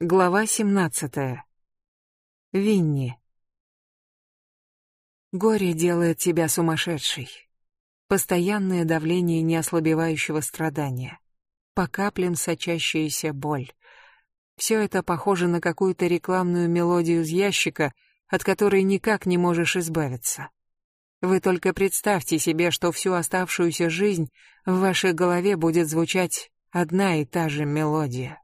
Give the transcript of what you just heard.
Глава 17. Винни. Горе делает тебя сумасшедшей. Постоянное давление неослабевающего страдания. По каплям сочащаяся боль. Все это похоже на какую-то рекламную мелодию из ящика, от которой никак не можешь избавиться. Вы только представьте себе, что всю оставшуюся жизнь в вашей голове будет звучать одна и та же мелодия.